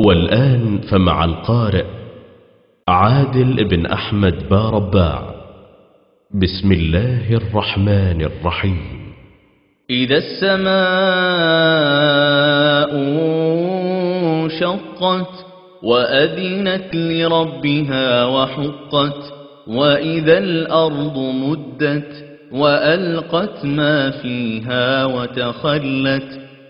والآن فمع القارئ عادل بن أحمد بارباع بسم الله الرحمن الرحيم. إذا السماء انشقت وأذنت لربها وحقت وإذا الأرض مدت وألقت ما فيها وتخلت